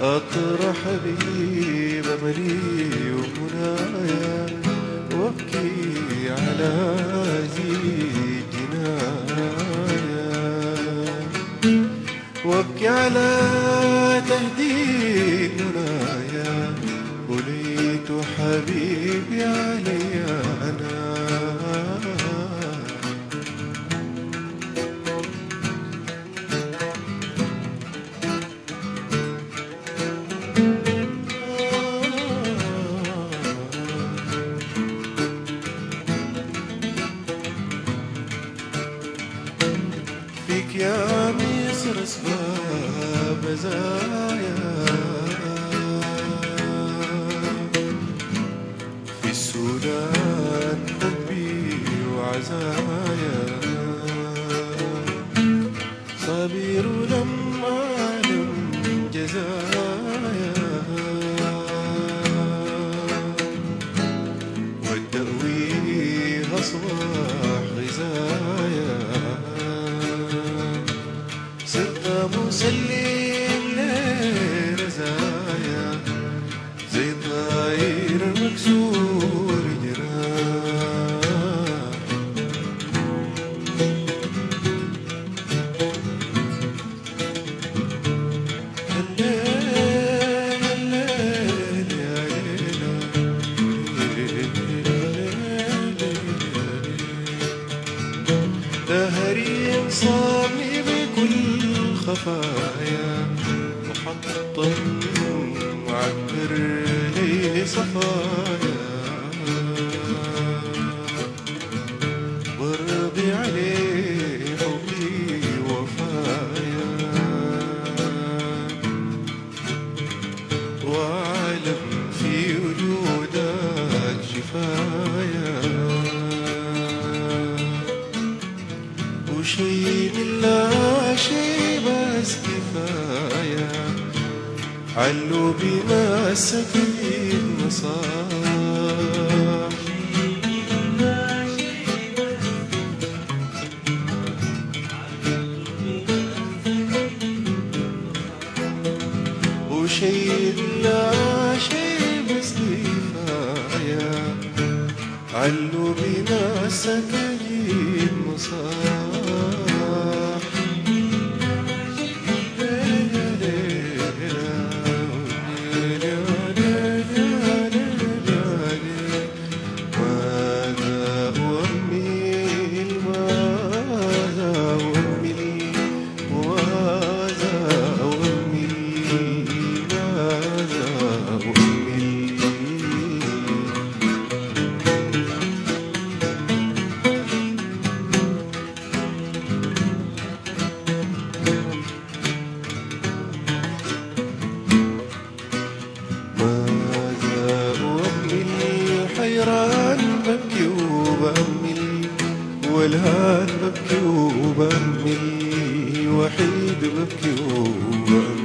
أطرح حبيب أملي ومنايا وابكي على ذي جنايا وابكي على تهديد منايا وليت حبيبي علي أنا. اسباب مزايا في السودان حبي وعزايا. صبير لم أعلم جزايا. والتأويه أصبح غزايا. مسلم so علوا بما السفين نصاح وشي لا شي بس كفاية علوا بنا السكاكين حيران ببكي وبأمل والهان ببكي وبأمل وحيد ببكي وبأمل